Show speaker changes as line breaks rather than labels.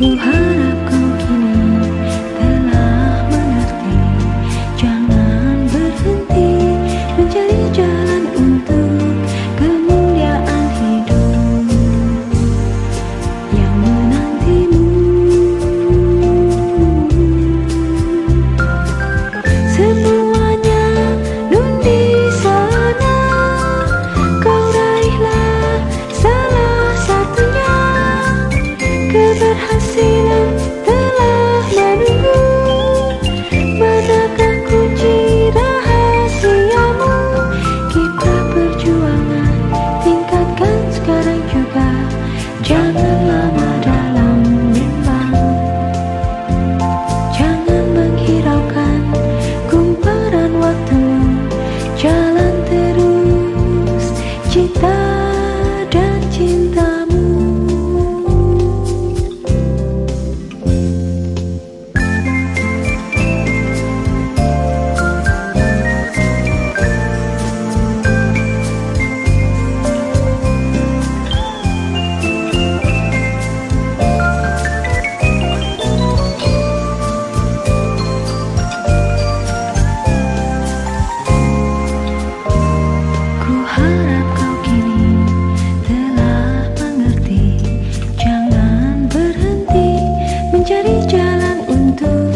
不怕 jalan untuk